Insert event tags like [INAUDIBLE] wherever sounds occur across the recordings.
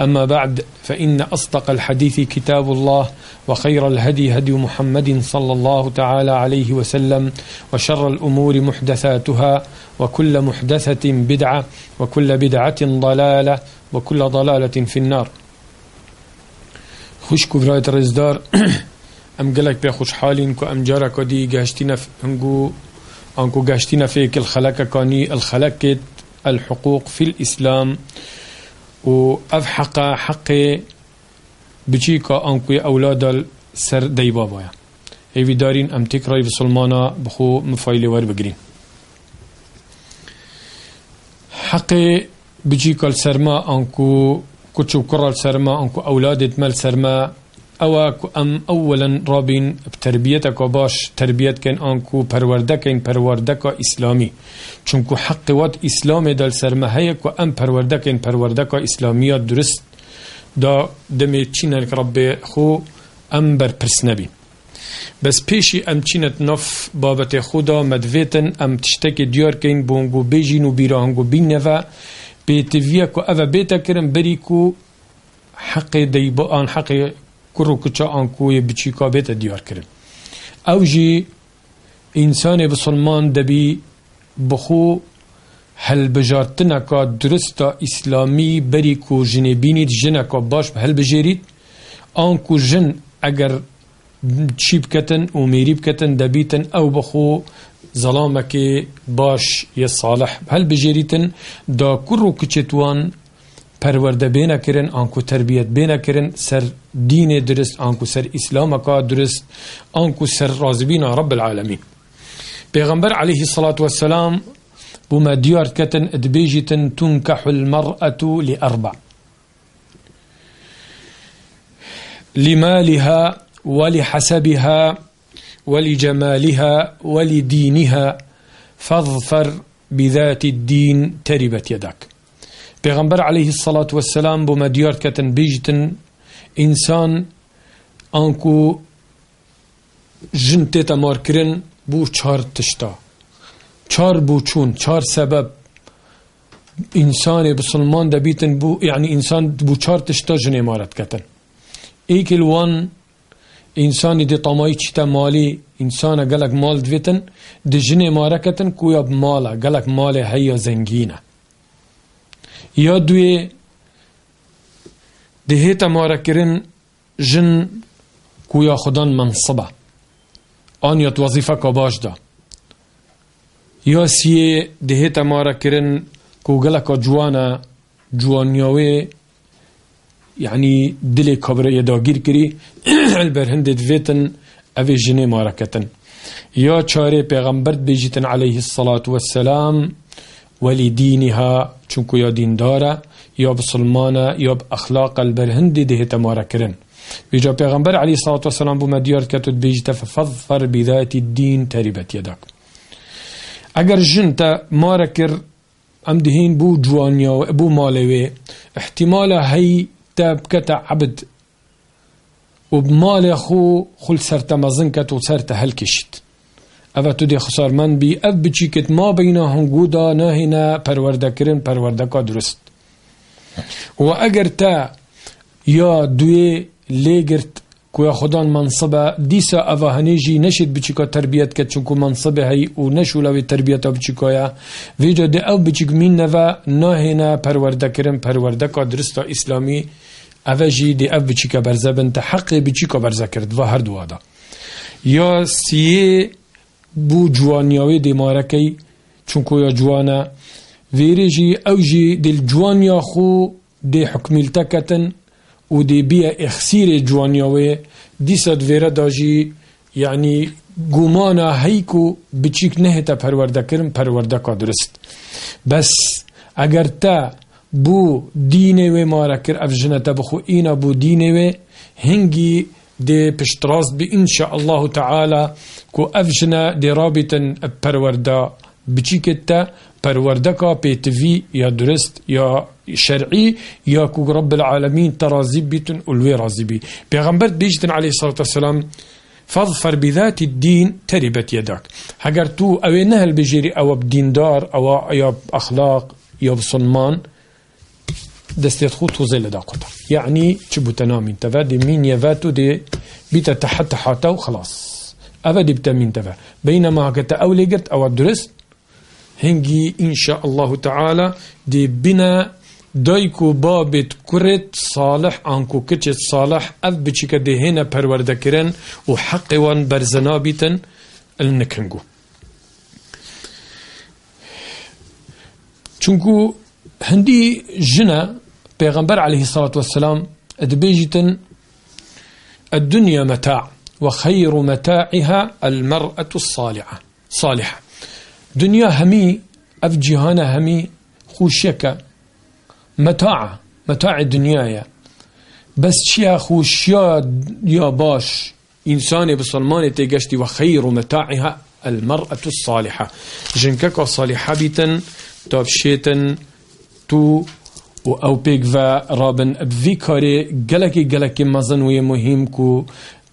أما بعد فإن أصدق الحديث كتاب الله وخير الهدي هدي محمد صلى الله تعالى عليه وسلم وشر الأمور محدثاتها وكل محدثة بدعة وكل بدعة ضلالة وكل ضلالة في النار. خوش كبرات رزدار [CLEARS THROAT] أم قلك بي خوش حالين كو أم جارا كو دي قاشتنا انكو قاشتنا فيك الخلق كاني الخلق الحقوق في الإسلام. و حقا حقي بچيكا أنكو أولاد سر دي بابايا. هيوي دارين أم تكراي بسلمانا بخو مفايلي ور بگرين. حقي بچيكا السرما أنكو كتشو كرة السرما أنكو أولاد مال سرما ئەوە ئەم ئەولەن ڕابین تربیەتەکە باش تربیەت کەین ئانکو پەروەردەکەین پەروەردەکە ئیسلامی. چونکو حقیوات ئیسلامی دەل سەرمە هەیە و ئەم پەروەردەکەین پەروەردەکە ئیسلامیە درست دا دەمێ چینەک ڕبێ خۆ ئەم بەرپرس نەبی بەس پێشی ئەم چینەت نف بابەتێ خۆدا مەدوێتن ئەم تشتێکی دیارکەین بۆنگ و بێژین و بیرانگ و بینەوە. پێتیویە و ئەوە بێتە کردن بەریک و حقی دەی بۆ ئان حقی کچا آن کوی بچی کا بیتا دیار کرن أو جی انسان بسلمان دبی بخو هل بجارتنا کا درستا اسلامی بری کو جنبینید جنه کا باش هل بجیرید. آن کو جن اگر چی بکتن و میری بکتن دبیتن أو بخو ظلامك باش يا صالح هل بجيريتن دا كرو كچتوان پرورده بينا کرن آنکو تربیت بينا کرن سر دين درست آنکو سر اسلام کا درست آنکو سر رازبين رب العالمين پیغمبر عليه الصلاة والسلام بما ديار كتن ادبيجتن تنكح المرأة لأربع. لمالها ولحسبها ولجمالها ولدينها فاظفر بذات الدين تربت يدك پیغمبر عليه الصلاة والسلام بما ديار كتن بيجتن إنسان أنكو جن تيتا ماركرن بو چار تشتا. چار بو چون چار سبب إنسان بسلمان دبيتن بو يعني إنسان بو چار تشتا جن إمارت كتن ایک الوان انسانی دی طمایی چیتا مالی انسان گلک مال دویتن دی جن مارکتن کویا مالا گلک مال هیا زنگینه یا دوی دی هیتا مارکرن جن کویا خدان منصبه آن یاد وظیفه که باش دا یا سیه دی هیتا مارکرن کو گلک جوانا جوانیاوی يعني دلي كبر يداگير كري البرهند دفيتن أفي جني ماركتن يا چاري پیغمبر بيجيتن عليه الصلاة والسلام ولدينها چونكو يا دين دارا يا بسلمانا يا بأخلاق البرهند ده تماركرن بيجا پیغمبر عليه الصلاة والسلام بما ديار كتد بيجيت ففظفر بذات الدين تربت يدك اگر جنتا ماركر ام دهين بو جوانيا بو مالوي احتمال هي تاب كتا عبد وبمال خو خل سرت مزن كت وسرت هلكشت أفا تدي خسار من بي أف بچيكت ما بينهم قودا ناهنا پرورده کرن پرورده درست و اگر تا یا دوی لگرت کویا خدان منصبه دیسا اوه هنیجی نشد بچیکا تربیت کد چونکو منصبه هی و نشولوی تربیت بچیکایا ویجا ده او بچیک مین نوه ناهینا پرورده کرن پرورده که درستا اسلامی اوه جی ده او بچیکا برزه بنت حق بچیکا برزه کرد و هر دوادا یا سیه بوو جوانیاوێ دێمارەکەی چونکۆە جوانە وێرێژی ئەو ژی دل جوانیا خۆ دێ حکمیلتەکەتن و دێبیە ئەخسیرێ جوانیاوێ دیسەد وێرە داژی یعنی گومانە هەیک و بچیک نەهێتە پەروەردەکردن پەروەردەکە درست. بەس ئەگەر تا بوو دینێ وێ مارە کرد ئەفژنەتە بخۆ ئینە بوو دینێ وێ هەنگی دي پشتراز بإن شاء الله تعالى كو أفجنا دي رابطا پروردا بچيكتا پروردكا بيتفي يا درست يا شرعي يا كو رب العالمين ترازي بيتن ألوي رازي بي پیغمبر بيجتن عليه الصلاة والسلام فاظفر بذات الدين تربت يدك هجر تو أو نهل بجيري أو بديندار أو يا أخلاق يا بصنمان دستيت خوت وزل دا قطر يعني تشبو تنامي تفا دي مين يفاتو دي بيتا تحت حاتا وخلاص أفا دي بتا مين تفا بينما كتا أولي قرت أو درست هنجي إن شاء الله تعالى دي بنا دایکو بابت کرت صالح آنکو کچت صالح اف بچی که دهینا پرورده کرن و حق وان برزنا بیتن النکنگو چونکو هندي جنا پیغمبر عليه الصلاة والسلام ادبيجتن الدنيا متاع وخير متاعها المرأة الصالحة. صالحة. دنيا همي اف جهانا همي خوشيكا متاع متاع الدنيا بس شيا خوشيا يا باش؟ إنسان بسلمان تيجشتي وخير متاعها المرأة الصالحة. جنكك صالحة بيتن تابشيتن تو و ئەو پێکە ڕابن ئەبوی کارێ گەلکی گەلکی مەزن وە مهم و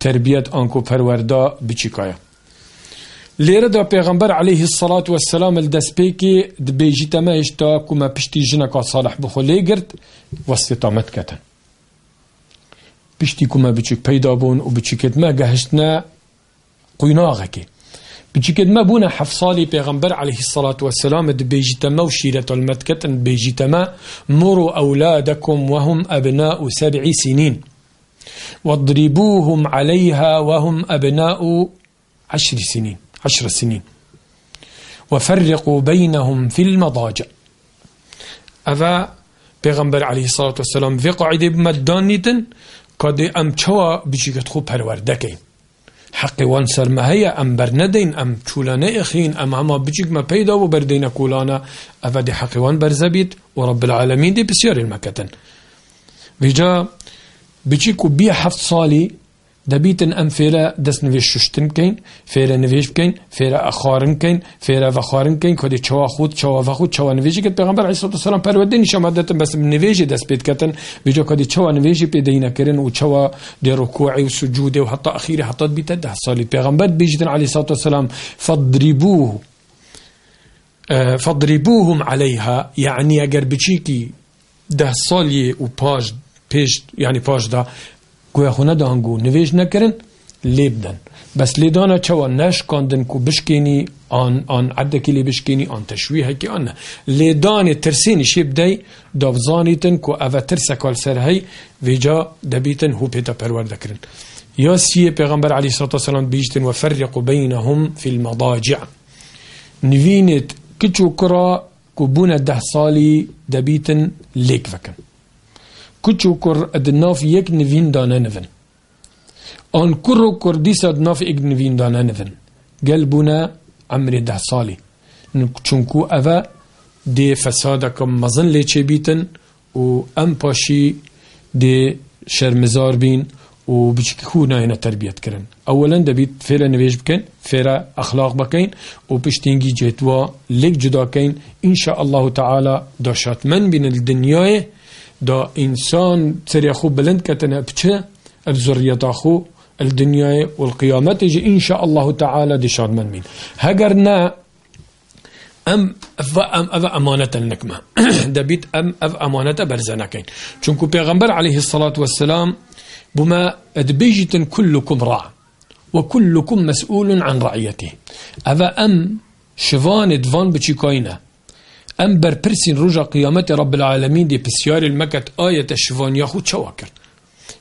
تربیت ئەنکۆ پەروەەردا بچیکایە. لێرەدا پێغمبەر عليه سەلات وسلام دەستپێکی دبێژیتەمە هێشتا کومە پشتی ژنەکە ساڵح بخۆ لێگرت وەستێتامەت کەتن. پشتی کومە بچک پەیدا بوون و بچکت مە گەهشتە قویناغەکەی. بچيكت ما بونا حفصالي پیغمبر عليه الصلاة والسلام دبيجي تما وشيرة المتكتن بيجي تما مروا أولادكم وهم أبناء سبع سنين. واضربوهم عليها وهم أبناء عشر سنين عشر سنين. وفرقوا بينهم في المضاجع. أفا پیغمبر عليه الصلاة والسلام في قاعدة بمدانيتن قد أم چوا بچيكت خو پروردكين حق وان سر ما هي أم برندين أم چولانه إخين أم هما بچيك ما پیدا و بردين كولانا أفا دي حق وان برزبيت ورب العالمين دي بسيار المكتن بجا بچيكو بيا دبيتن ام فيرا دس نویش ششتن کن فيرا نویش کن فيرا اخارن کن فيرا وخارن کن کدی چوا خود چوا و خود چوا نویشی کت پیغمبر علیه الصلاه والسلام پرودن نشم عادت بس نویش دست بيت کتن بيجو کدی چوا نویشی پیدا کرن و چوا دی رکوعی و سجود و حتی اخیر حتی بیت ده پیغمبر الصلاه والسلام فضربوه فضربوهم عليها يعني اگر بچيكي ده صالي و پاش يعني پاش ده گویا خونه دانگو نویج نکرن لیبدن بس لیدانا چوا نش کاندن کو بشکینی آن آن عده کلی بشکینی آن تشویه کی آن لیدان ترسینی شیب دی دافزانیتن کو اوه ترسکال سر هی ویجا دبیتن هو پیتا پرورده کرن یا سیه پیغمبر علی صلی الله علیه بیجتن و فرق بینهم فی المضاجع. نوینت کچو کرا کو بونه ده سالی دبیتن لیک فکن كتشو كر ادناف يك نفين دانا نفن آن كرو كر ديسا ادناف يك نفين دانا نفن قلبنا عمري ده صالي چونكو أفا دي فسادكم مظن ليچه بيتن و ام پاشي دي شرمزار بين و بچکی خو نه تربیت کرن. اولا دبیت فعلا نویج بکن فعلا اخلاق بکن و پشتینگی جتوا لک جدا کن. شاء الله تعالى داشت من بین الدنیای دا إنسان تري خو بلند كتنا بچه الزرية خو الدنيا والقيامة يجي إن شاء الله تعالى دي شاد من مين هجرنا أم أف أم أف أمانة النكمة [COUGHS] دبيت أم أف أمانة برزنكين چونكو پیغمبر عليه الصلاة والسلام بما ادبيجتن كلكم راع وكلكم مسؤول عن رعيته أفا أم شفان دفان بچي كاينة ام بر پرسین رجا قیامت رب العالمین دی پسیار المکت آیت شوان یاخو چوا کرد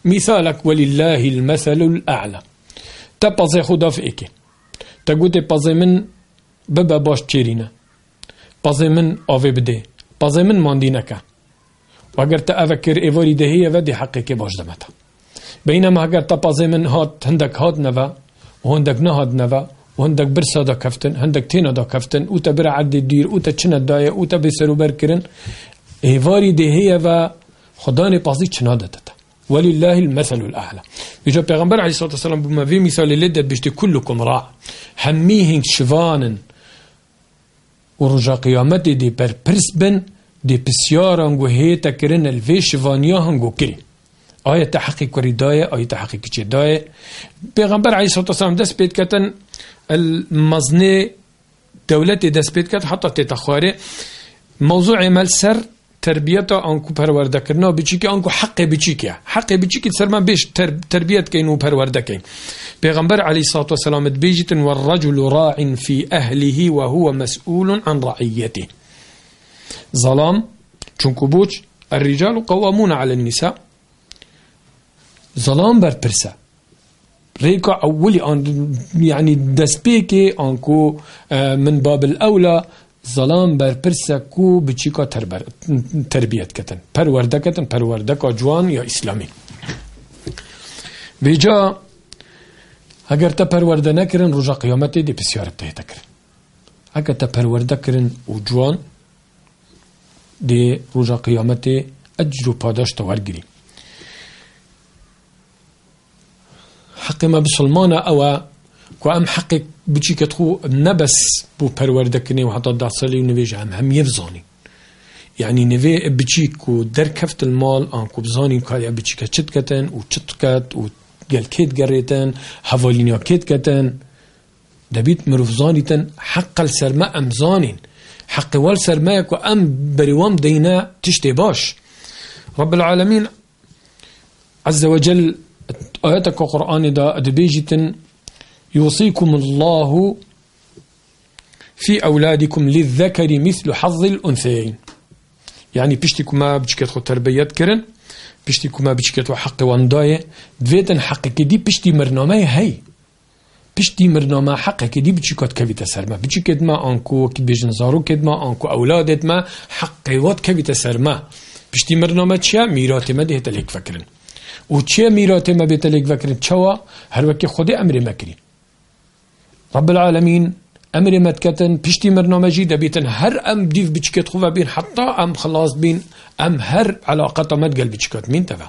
مثالك ولله المثل الأعلى. تا پازه خدا فیکی تا گوته پازه من ببا باش چیرینه پازه من آوه بده. پازه من ماندی نکه و اگر تا افکر ایواری دهیه و دی حقی که باش دمتا. بينما تا پازه من هات هندک هات نوا و هندک نهاد نوا و هندک برسا دا کفتن هندک تینا دا کفتن أو تا بر عدی دیر أو تا چنه دایه أو تا بسرو بر کرن ایواری دهیه و خدا نه پازی چنا دادتا ولله المثل الأعلى. يجا پیغمبر عليه الصلاة والسلام بما في مثال لدى بيشتي كلكم راع. هميهن شفانن. ورجا قيامتي دي بر برسبن دي بسيارن هيتا كرن الفي شفانياهن كري آية تحقيق كري آية تحقيق كي داية. پیغمبر عليه الصلاة والسلام دست بيت كتن المزني دولتي دست بيت كت حتى تتخاري موضوع عمل سر تربیت آنکو پرورده کرنا بچی که آنکو حق بچی که حق بچی که سر من بیش تر تربیت کین و پرورده کین. پیغمبر علی الصلاة والسلام بیجت والرجل راع في أهله وهو مسؤول عن رعيته ظلام چونکو بوچ الرجال قوامون على النساء. ظلام بر پرسه ريكا اولي ان يعني دسبيكي انكو من باب الاولى زەڵام بەرپرسە و بچیکە تربیەتکەن پەروەردەکەن پەروەردەکە جوان یا ئیسلامی بێجا ئەگەر تە پەروەەردە نەکردن ڕژە قیامەتی دی پرسیارت تێتەکرد ئەگە تە پەروەەردەکردن و جوان دێ ڕژە قیامەتێ ئەجر و پادەشتە وەرگری حق ما بسلمانه أو کو ام حقك بچی خو نبس بو پرورده کنی و حتی ده سالی و هم یفزانی يعني نوی بچی کو در کفت المال آن کو بزانی که بچی که چت کتن و چت کت و گل کت گریتن حوالینیا کت کتن دبیت مروف زانیتن حق السرما ام زانین. حق والسرما کو ام بریوام دینا تشتی باش. رب العالمين عز وجل آياتك قرآن دا أدبيجتن يوصيكم الله في أولادكم للذكر مثل حظ الأنثيين. يعني بيشتكم ما بشكت خو تربيت كرن بيشتكم ما بشكت حق وانداية دويتن حق كدي بيشتي مرنامة هي بيشتي مرنامة حق كدي بشكت كفيت سرما بشكت ما أنكو كد بيجن زارو كد ما أنكو أولادت ما حق وات كفيت سرما بيشتي مرنامة چيا؟ ميرات ما ده تلك فكرن. و چه ميرات ما بيتلك فكرن چوا هر وقت خود أمر مكرين رب العالمين أمر متكتن بيشتي برنامجي دبيتن هر ام ديف بچكت خوفا بين حتى ام خلاص بين ام هر علاقة متقل بچكت مين تفا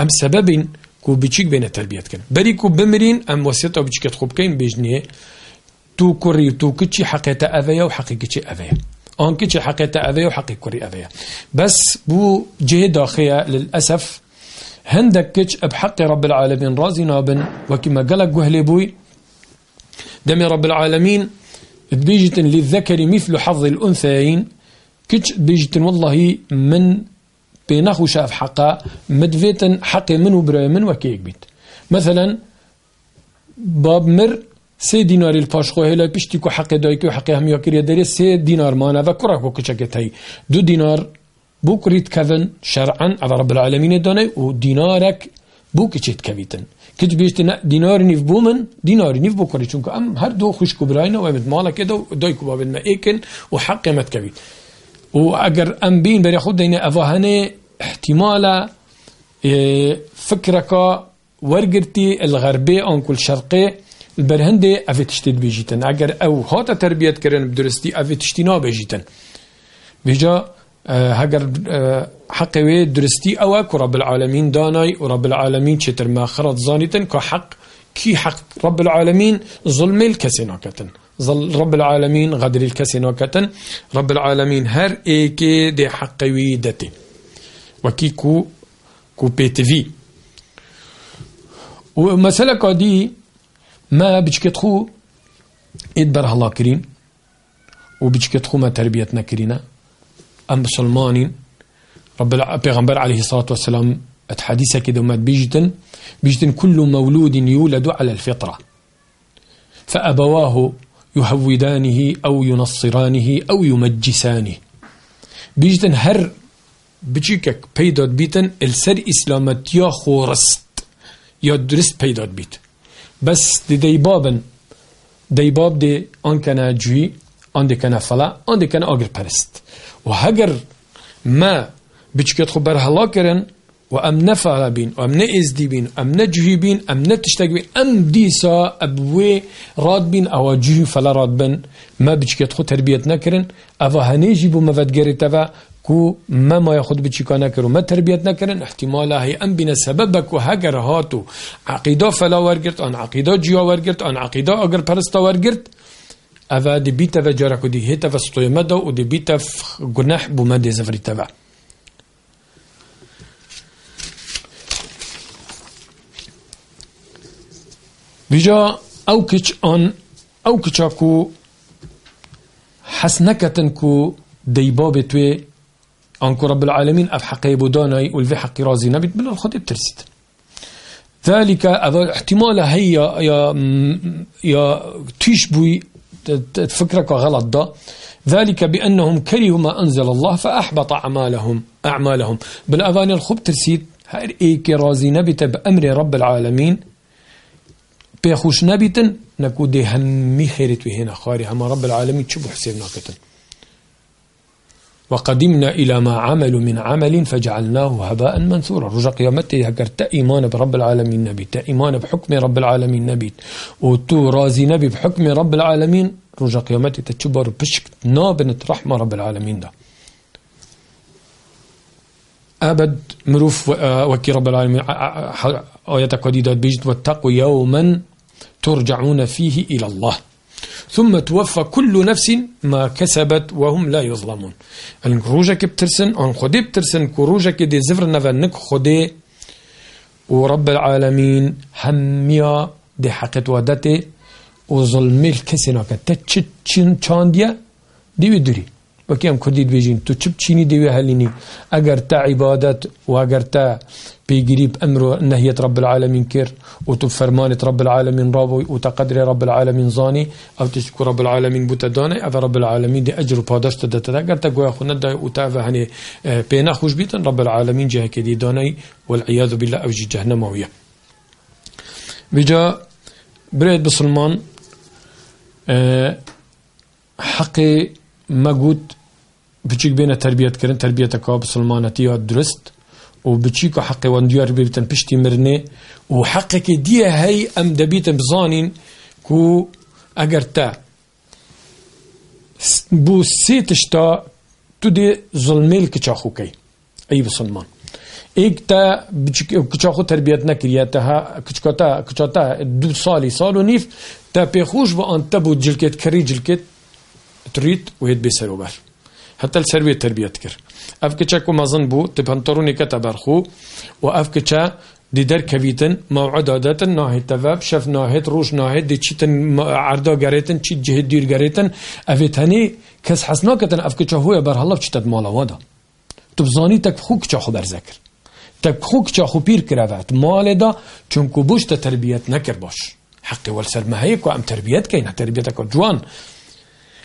ام سبب كو بچيك بين التربيت كن بري كو بمرين ام وسيطة بچكت خوب كين بيجنيه تو كوري تو كتشي حقيقة أفيا وحقيقة أفيا آن كتشي حقيقة أفيا وحقيقة كوري أفيا بس بو جه داخية للأسف هندك كتش بحق رب العالمين رازي نابن وكما قالك قهلي بوي. دم رب العالمين بيجت للذكر مثل حظ الأنثيين. كتش بيجت والله من بينخو شاف حقا مدفيتا حق منه براي من وكيك بيت. مثلا باب مر سي دينار الفاشخو هلا بيشتكو حق دايكو حق هم داري سي دينار مانا وكراكو كتشكت هي دو دينار بوكريت كذن شرعا على رب العالمين دوني ودينارك بوكتشت كفيتن. كت بيشت دينار نيف بومن دينار نيف بكري چونك أم هر دو خوش كبراينا ومد مالا كده داي كوبا بن ما ايكن وحق مت كبي واجر ام بين بري خد دينا افاهنه احتمالا فكرك ورقرتي الغربي آن كل شرقي البرهندي افي بيجيتن اگر أو هاتا تربية كرن بدرستي افي بيجيتن بيجا هەگەر حەقەوێ درستی ئەوە کو رب العالمین دانای و رب العالمین چێتر ماخرت زانیتن کە حق كي حق؟ رب العالمين ظلم الكسي ناكتن ظل رب العالمين غدر الكسي ناكتن رب العالمين هر ايكي دي حقوي دتي وكي كو كو بيتفي ومسألة كادي ما بجكتخو ادبر الله كريم وبجكتخو ما تربيتنا كرينا أم مسلمانين رب البيغمبر عليه الصلاة والسلام الحديثة كده ما بيجتن بيجتن كل مولود يولد على الفطرة. فأبواه يهودانه أو ينصرانه أو يمجسانه بيجتن هر بچیکک پیداد بیتن السر اسلامت یا خورست یا درست پیداد بیت. بس دي دي بابن دي باب دي آن جوي آن دي كنا فلا آن دي كنا آگر پرست. و هگر ما بچكت خو برهلا کرن و ام نفعل بين و ام نئزدي بين ام نجهي بين ام نتشتاق بين ام ديسا أبوي راد بين أو جهي فلا راد بين ما بچكت خو تربيت نكرن اوا هنيجي بو مفدگري توا كو ما ما ياخد بچيكا نكرو ما تربيت نكرن احتمالا هي ام بين سببك و هگر هاتو عقيدة فلا ورگرت ان عقيدة جيا ورگرت ان عقيدة اگر پرستا ورگرت اوا دي بيتا و جاركو دي هيتا و ستويمدا و دي بيتا گناح بو ما دي زفري توا بجا أو كش ان أو كشاكو حسنكتن كو ديباب توي انكو رب العالمين اف حقي بوداناي والفي حقي رازي نبيت بلا الخد بترسيت ذلك احتمال هي يا يا تشبوي فكرك غلط ده. ذلك بأنهم كرهوا ما أنزل الله فأحبط أعمالهم أعمالهم. بالأغاني الخب ترسيد هاي إيك رازي نبت بأمر رب العالمين. بيخوش نبيتن نكو دي همي خيرت هنا خاري. هما رب العالمين شبو حسين ناكتن؟ وقدمنا إلى ما عملوا من عمل فجعلناه هباء منثورا. رجع قيامته هكر تا إيمان برب العالمين نبي تا إيمان بحكم رب العالمين نبي. وتو رازي نبي بحكم رب العالمين. رجع قيامته تشبر بشك نابنت رحمة رب العالمين ده. أبد مروف وكي رب العالمين آيات قديدات بيجت واتقوا يوما ترجعون فيه إلى الله. ثم توفى كل نفس ما كسبت وهم لا يظلمون. الروجك بترسن أن خدي بترسن كروجك دي زفر نفنك خدي ورب العالمين هميا دي حقت ودتي وظلمي الكسنا كتتشن چانديا؟ دي ودري. وكي هم كرديد بيجين تو چب چيني ديوه هليني اگر تا عبادت و اگر تا بيجري بأمر نهية رب العالمين كير وتو فرمانة رب العالمين رابوي وتقدر رب العالمين زاني أو تشكو رب العالمين بوتداني أو رب العالمين دي اجر تدتا اگر تا قوي خونه دا وتعفى هني بينا خوش بيتن رب العالمين جهة كدي داني والعياذ بالله جهنم ويا بجا بريد بسلمان حقي مەگووت بچیک بێنە تربیەتکردن تربیەتەکە بسلمانەتی یا درست و بچیک و حەقیوان دیار ببتن پشتی مرنێ و حەقێکی دیە هەی ئەم دەبیتم بزانین و ئەگەر تە بۆ سێ تشتا تو دێ زڵمێل کچاخوکەی ئەی بسلمان. ئیک تا کچاخۆ تربیەت نەکریە تەها کچکتا کچتا دو ساڵی ساڵ و نیف تا پێخۆش بە ئەن تە بۆ جلکێت کەری جلکێت تريد وهيد بيسروبر حتى السروية تربية كر أفكتشا كما ظن بو تبهنطروني كتبرخو وأفكتشا دي در كبيتن موعد عادتا ناهي تفاب شف ناهيت روش ناهيت دي چيتن عردا غريتن چيت جهد دير غريتن أفيت هني كس حسناكتن أفكتشا هو بر الله بچتد مالا وادا. تبزاني تك خوك چا خو برذكر تك خوك چا خو بير كراوات مال دا چونكو بوش تربيت نكر باش. حقي والسر ما هيك وام تربيت كاين تربيتك جوان.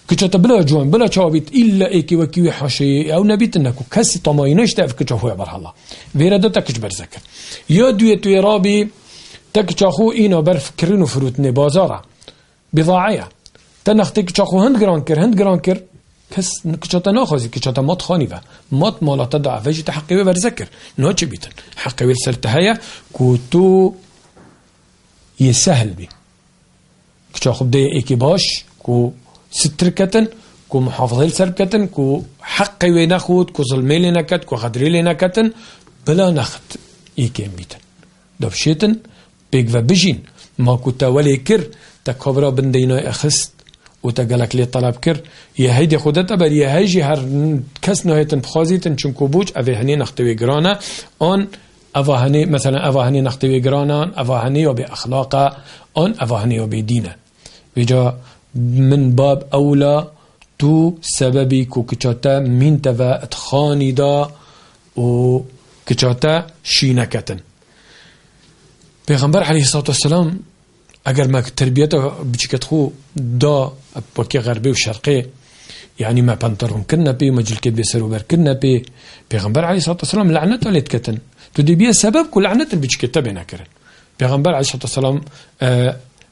كجت بلا جوان بلا شابيت إلا إيكي وكي حشي أو نبيت إنكو كسي طماينش تعرف كجهو بر الله فيرا دا تكش برزكر يا دوية توي رابي تكجاخو إينا برفكرين فروتني بازارة بضاعية تنختي كجاخو هند جران كر هند جران كر كس كجتا ناخذي كجتا مات خاني با مات مالا تدع فيجي تحقي برزكر نوتش بيتن حقي بالسلتهايا كوتو يسهل بي كجاخو بدي إيكي باش كو ستر كتن كو محافظة سرب كتن كو حقي وين أخوت كو ظلمي لنا كت كو غدري لنا كتن بلا نخت إيكين بيتن. دبشيتن بيك بجين ما كنت ولي كر تكبرا بندينا أخست وتقلك لي طلب كر. يا هيدي خودت بل يا هيجي هر كس نهايتن بخازيتن چونكو بوج أفي هني نختوي جرانا أون أفا هني مثلا أفا هني نختوي جرانا أفا هني وبأخلاقا أون أفا هني وبدينا بيجا من باب أولى تو سببي كو كچاتا من تفا اتخاني دا و كچاتا شينكتن پیغمبر عليه الصلاة والسلام اگر ما تربيته بچكت خو دا بوكي غربي وشرقي يعني ما بنطرهم كنا بي ما جلكت بيسرو بر كنا بي پیغمبر عليه الصلاة والسلام لعنت عليت كتن تو دي بيه سبب كل لعنت البچكت بينا كرن پیغمبر عليه الصلاة والسلام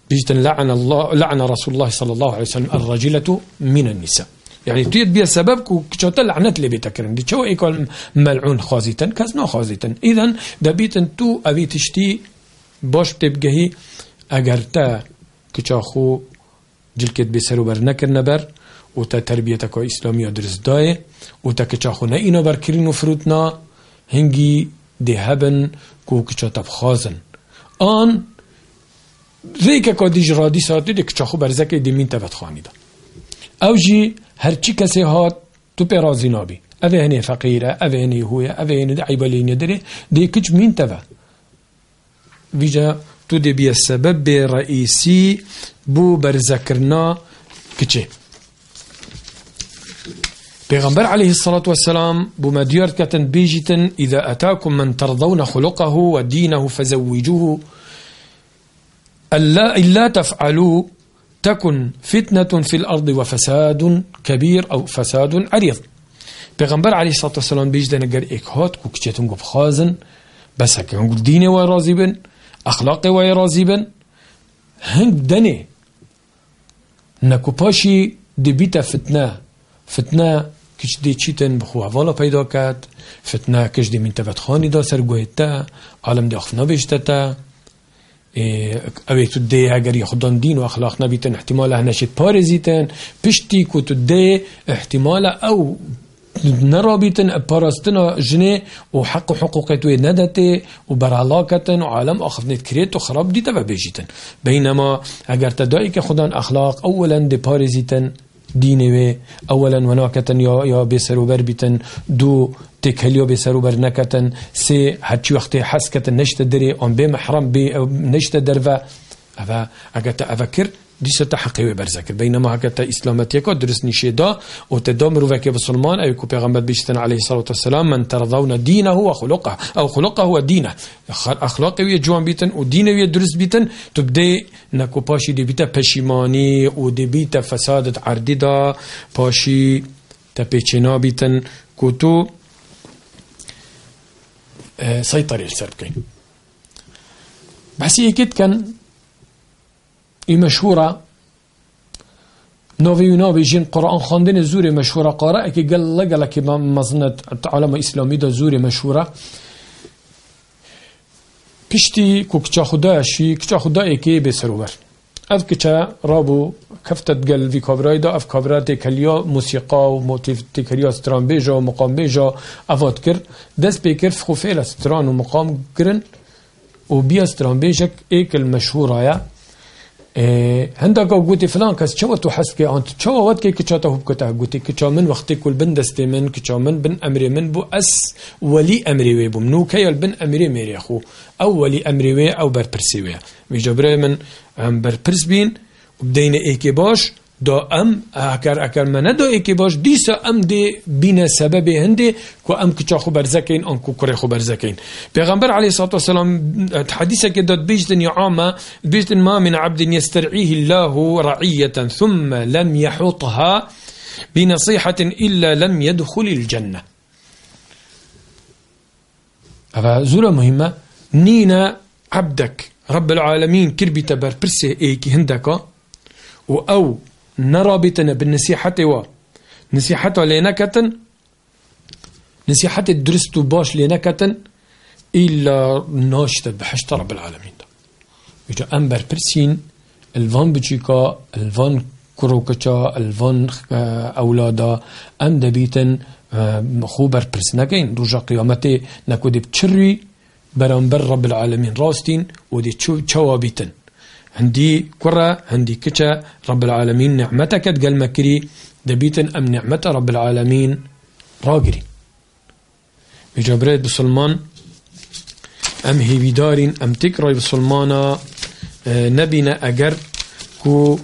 بيجتن لعن الله لعن رسول الله صلى الله عليه وسلم الرجلة من النساء. يعني تيد بيا سبب كو كشوتا لعنت لي بيتكرن دي شو يقول ملعون خازيتن كاز نو خازيتن اذا دبيتن تو أبي تشتي باش تبقى اگر تا كشاخو جلكت بسرو بر نكر نبر و تا تربيتك إسلامي درس داي و تا كشاخو نا اينو بر كرين فروتنا هنگي دي هبن كو كشاتا بخازن. آن ذيك كو ديج رادي ساتي دي كشاخو برزكي دي مين تبت خاني دا أو جي هرچی کسی هات تو پی رازی نابی اوه هنی فقیره اوه هنی هویه اوه هنی دعی بلینی داره دی کچ مین تبا ویجا تو دی بیا سبب رئیسی بو برزکرنا کچه پیغمبر عليه الصلاة والسلام بما ديارت كتن بيجتن إذا أتاكم من ترضون خلقه ودينه فزوجوه ألا إلا تفعلوا تكن فتنة في الأرض وفساد كبير أو فساد عريض. پیغمبر عليه الصلاة والسلام بيج دنا قال إيك هات كو كتشتون قف خازن بس هكا ديني وراضي بن أخلاقي وراضي بن هنگ دني نكو باشي دي بيتا فتنة فتنة كش دي چيتن بخو حوالا پیدا كات فتنة كش دي من تفت خاني دا سرگوهتا عالم دي أخفنا بيشتتا اوه تو ده اگر خودان دین و اخلاق نبیتن احتمال هنشت پارزیتن پشتی کو تو ده احتمال أو نرابيتن باراستنا جني وحق حقوق توي ندته وبرعلاقتن وعالم آخر كريت وخراب دي تبع بيجيتن. بينما اگر تدائك خدان أخلاق اولا دي بارزيتن دینه و اولا وناکتن یا یا بسروبر بیتن دو تکهلیا بسروبر نکتن. سه هرچی وقتی حس کتن نشته دری آن به محرم به نشته در و اگر تا افکر دیسه تا حقیقی برزکر بینما اگر تا اسلامتی که درست نشه دا و تدا که بسلمان ایو که پیغمبر بیشتن علیه الصلاة والسلام من ترضون دینه و خلقه. أو خلقه و دینه. اخلاقی وی جوان بیتن و دینه وی درست بیتن. تبدی نکو پاشی دی بیتا پشیمانی و دی بیتا فسادت عردی دا. پاشی تا پیچنا بیتن. کو كين بس يكيد كان مشهورة. نوفي ونوفي جين قرآن خاندن زوري مشهورة. قراءة كي قال لقى لك مظنة علم إسلامي دا زوري مشهورة. پشتی کو خدا شی کچا خدا اکی به اف کچا رابو کفتت گل وی کابرای دا اف کابرات کلیا موسیقا و موتیف ستران بیجا و مقام بیجا افاد کر دست بیکر فخوفیل ستران و مقام کرن و بیا ستران بیجک هەنداکە گوتی فلان کەس چەوە تو حەسکێ ئەو چاوەوەت کێ کچاتە هوبکەتا گوتی کچا من وەختی کول بن دەستێ من کچا من بن ئەمرێ من بوو ئەس وەلی ئەمری وێ بووم نوکەیل بن ئەمرێ مێریخو ئەو وەلی ئەمری وێ ئەو بەرپرسی وێ ویژەبرێ من ئەم بەرپرس بین و بدەینە ئێکێ باش دا ام اکر اکر من دا ای که باش دیسا ام دی بین سبب هنده کو ام کچا خو برزکین ان کو کره خو برزکین پیغمبر علیه الصلاه والسلام حدیثه که داد بیجتن یا عامه بیجتن ما من عبد يسترعيه الله رعية ثم لم يحطها بنصيحة إلا لم يدخل الجنة. هذا زورة مهمة. نينا عبدك رب العالمين كربي تبر برسي ايكي هندك و أو نرابطنا بالنصيحة و نصيحة لنكتن نصيحة درست باش لنكتن إلا ناشت بحشت رب العالمين. يجا أمبر برسين الفان بجيكا الفان كروكتا الفان أولادا أم دبيتن خوبر برس نكين رجا قيامتي نكو دي بتشري برامبر رب العالمين راستين ودي تشوا هندي كرة هندي كتا رب العالمين نعمتك قال مكري دبيتن أم نعمة رب العالمين راقري. بجبريت بسلمان أم هي بدارين أم تكري بسلمانا آه نبينا أجر كو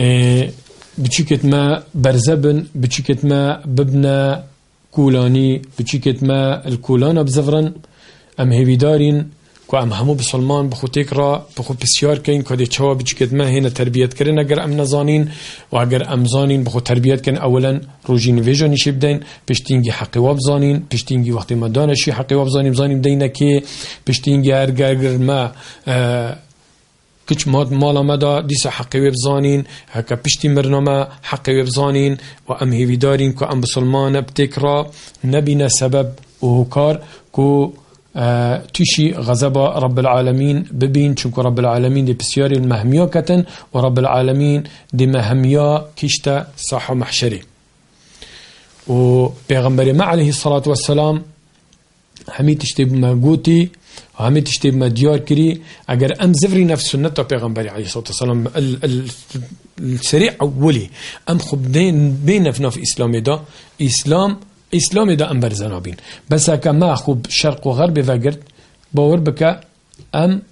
آه بچيكت ما برزبن بچيكت ما ببنا كولاني بچيكت ما الكولانا بزفرن أم هي بدارين کو ام همو بسلمان بخو تکرا بخو بسیار کن که چوا بچکت ما هنا تربیت کرن اگر ام نزانین و اگر ام زانین بخو تربیت کن اولا روجی نویجا نشی بدین پشتینگی حقی واب زانین پشتینگی وقتی ما دانشی حقی واب زانیم زانیم دینه که پشتینگی اگر ما كش ماد مالا مدا ديس حقي وبزانين هكا بشتي مرنما حقي وبزانين وأم هي دارين كو أم بسلمان بتكرا نبينا سبب وهكار كو آه تشي غضب رب العالمين ببين شنكو رب العالمين دي بسياري المهمية كتن ورب العالمين دي مهمية كشتا صح محشري وبيغمبري ما عليه الصلاة والسلام همي تشتي بما همي تشتي بما ديار كري اگر ام زفري نفس سنة بيغمبري عليه الصلاة والسلام السريع أولي ام خبدين بين في إسلام دا إسلام إسلام دا برزنابين بس هكا ما خوب شرق وغرب فقرت باور بك ام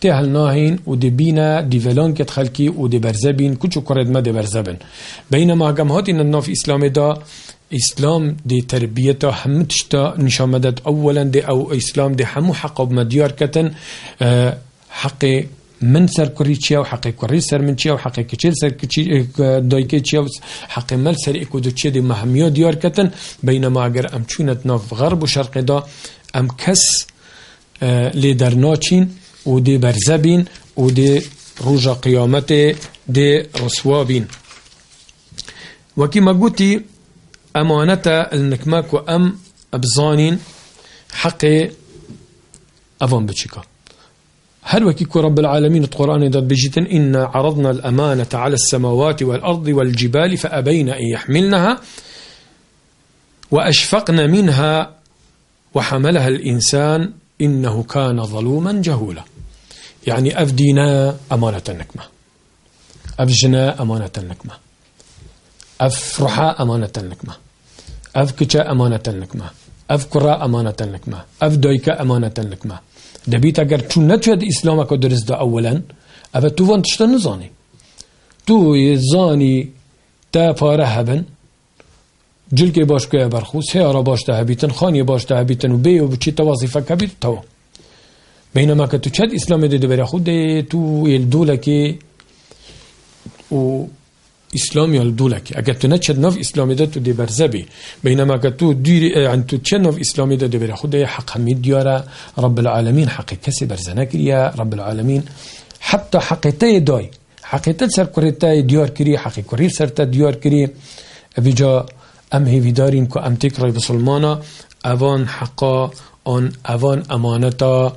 تهل ناهين ودي بينا دي فلان كت خلقي ودي برزبين كوچو كرد ما دي برزبن بينما هكام هاتين الناف إسلام دا اسلام دي تربيته هم تشتا نشامدت اولا دي أو اسلام دي همو حق مديار كتن آه حق من سر كوري تشيا وحق كوري سر من تشيا وحق كتشيل سر دايكي تشيا حق مل؟ سر اكو دو تشيا دي مهميو ديار كتن بينما اگر ام چونت ناف غرب و شرق دا ام كس آه لي درناچين و دي برزبين و دي روجا قيامته دي رسوابين وكما قلتي أمانتا النكماك وأم أبزانين حقي أفون بتشيكا هل وكيكو رب العالمين القرآن داد بجيتن إنا عرضنا الأمانة على السماوات والأرض والجبال فأبين أن يحملنها وأشفقن منها وحملها الإنسان إنه كان ظلوما جهولا. يعني أفدينا أمانة النكمة. أفجنا أمانة النكمة. أفرحا أمانة لكما أف كتا أمانة لكما أف كرا أمانة لكما أف دويكا أمانة لكما دبيت أجر چون نتوید إسلامك درس دا أولا أفا تو وان تشتا نزاني تو يزاني تا پاره هبن جلك باش که برخو سيارة باش تهبيتن خانية باش تهبيتن و بي و بچي توظيفة كبير تو بينما كتو چد إسلام دي دبري خود تو كي و إسلامي الدولك اگر تو نچد نوف إسلامي ده تو دي برزبي. بينما اگر تو دير عن تو تشد نوف إسلامي ده دبر خود حق حميد ديارا رب العالمين حق كسي برزنا كريا. رب العالمين حتى حقيتي داي. حقيقة سر كريتا ديار كري. حق كري سرتا ديار كري. بجا أم هي دارين كو أم تكري بسلمانا اوان حقا آن اوان أمانتا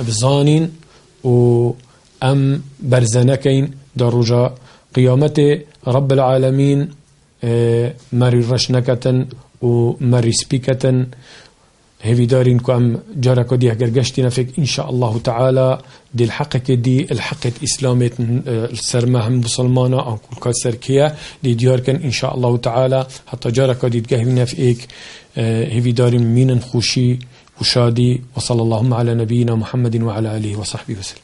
بزانين و أم برزنكين دروجا قيامت رب العالمين آه، ماري رشنكة وماري سبيكة هذي دارين كم جارك دي هجر قشتنا فيك إن شاء الله تعالى دي الحق دي الحق إسلامي آه، السرمهم بسلمانا أو كل كسر كيا دي دياركن إن شاء الله تعالى حتى جارك دي تجهمنا فيك هذي آه، دارين مين خوشي وشادي وصلى اللهم على نبينا محمد وعلى آله وصحبه وسلم